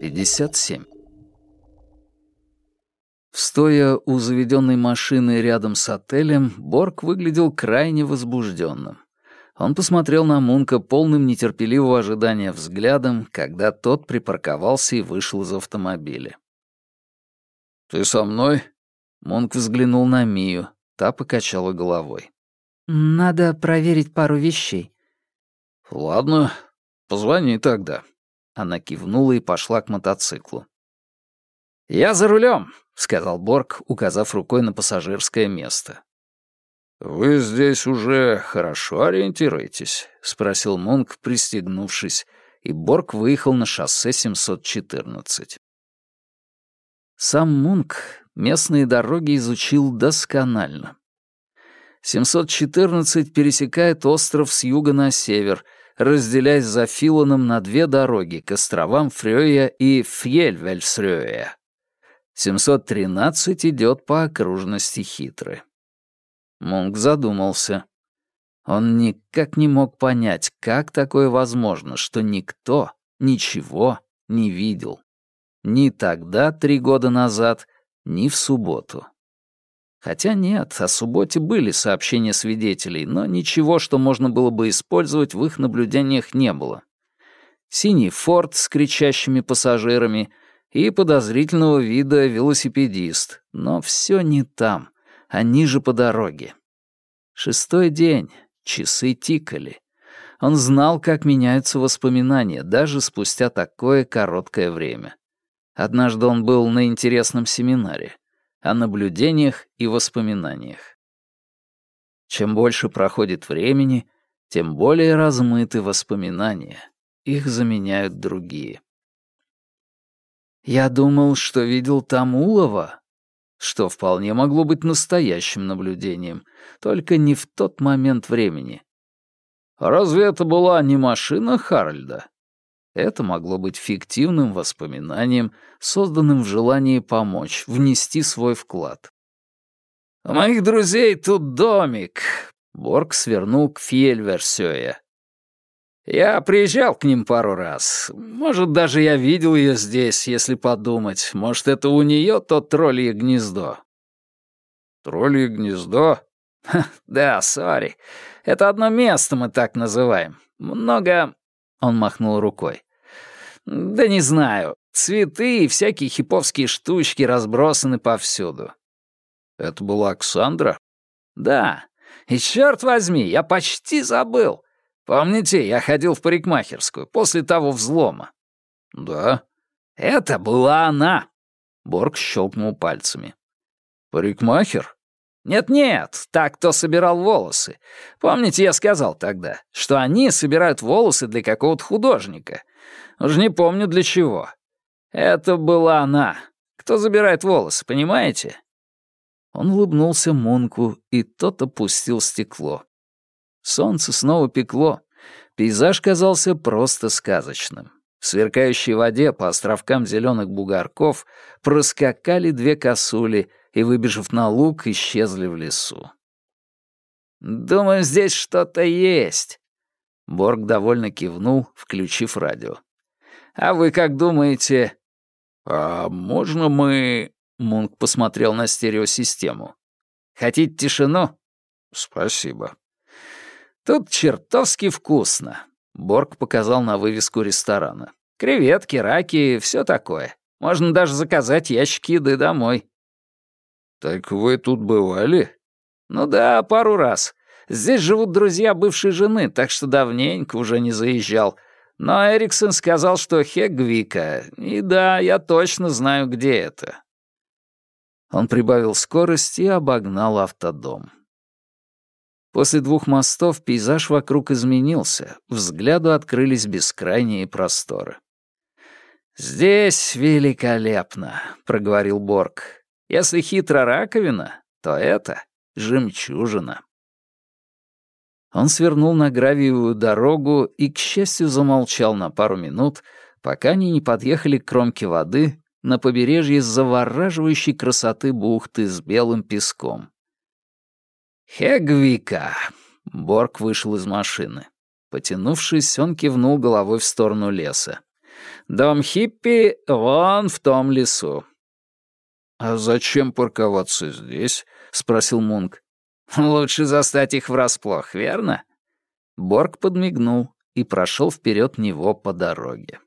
57. Стоя у заведенной машины рядом с отелем, Борг выглядел крайне возбужденным. Он посмотрел на Мунка полным нетерпеливого ожидания взглядом, когда тот припарковался и вышел из автомобиля. «Ты со мной?» Мунк взглянул на Мию. Та покачала головой. «Надо проверить пару вещей». «Ладно, позвони тогда». Она кивнула и пошла к мотоциклу. «Я за рулем, сказал Борг, указав рукой на пассажирское место. «Вы здесь уже хорошо ориентируетесь?» — спросил Мунк, пристегнувшись, и Борг выехал на шоссе 714. Сам Мунк местные дороги изучил досконально. 714 пересекает остров с юга на север, разделяясь за Филоном на две дороги к островам Фрёя и Фьельвельсрёя. 713 идет по окружности Хитры. Мунк задумался. Он никак не мог понять, как такое возможно, что никто ничего не видел. Ни тогда, три года назад, ни в субботу. Хотя нет, о субботе были сообщения свидетелей, но ничего, что можно было бы использовать, в их наблюдениях не было. Синий форт с кричащими пассажирами и подозрительного вида велосипедист, но все не там, а ниже по дороге. Шестой день, часы тикали. Он знал, как меняются воспоминания, даже спустя такое короткое время. Однажды он был на интересном семинаре о наблюдениях и воспоминаниях. Чем больше проходит времени, тем более размыты воспоминания. Их заменяют другие. Я думал, что видел там Улова, что вполне могло быть настоящим наблюдением, только не в тот момент времени. Разве это была не машина Харальда? Это могло быть фиктивным воспоминанием, созданным в желании помочь, внести свой вклад. «У моих друзей тут домик», — Борг свернул к Фьельверсёе. «Я приезжал к ним пару раз. Может, даже я видел ее здесь, если подумать. Может, это у нее то троллье гнездо». «Троллье гнездо?» «Да, сори. Это одно место мы так называем. Много он махнул рукой. «Да не знаю. Цветы и всякие хиповские штучки разбросаны повсюду». «Это была Оксандра?» «Да. И черт возьми, я почти забыл. Помните, я ходил в парикмахерскую после того взлома?» «Да». «Это была она!» Борг щелкнул пальцами. «Парикмахер?» «Нет-нет, так кто собирал волосы. Помните, я сказал тогда, что они собирают волосы для какого-то художника. Уж не помню для чего. Это была она. Кто забирает волосы, понимаете?» Он улыбнулся Мунку, и тот опустил стекло. Солнце снова пекло. Пейзаж казался просто сказочным. В сверкающей воде по островкам зеленых бугорков проскакали две косули — и, выбежав на луг, исчезли в лесу. «Думаю, здесь что-то есть». Борг довольно кивнул, включив радио. «А вы как думаете?» «А можно мы...» Мунк посмотрел на стереосистему. «Хотите тишину?» «Спасибо». «Тут чертовски вкусно», — Борг показал на вывеску ресторана. «Креветки, раки, все такое. Можно даже заказать ящики еды домой». «Так вы тут бывали?» «Ну да, пару раз. Здесь живут друзья бывшей жены, так что давненько уже не заезжал. Но Эриксон сказал, что Хегвика. И да, я точно знаю, где это». Он прибавил скорость и обогнал автодом. После двух мостов пейзаж вокруг изменился, взгляду открылись бескрайние просторы. «Здесь великолепно», — проговорил Борг. Если хитро раковина, то это жемчужина. Он свернул на гравиевую дорогу и, к счастью, замолчал на пару минут, пока они не подъехали к кромке воды на побережье завораживающей красоты бухты с белым песком. «Хегвика!» — Борг вышел из машины. Потянувшись, он кивнул головой в сторону леса. Дом хиппи вон в том лесу». «А зачем парковаться здесь?» — спросил Мунк. «Лучше застать их врасплох, верно?» Борг подмигнул и прошел вперед него по дороге.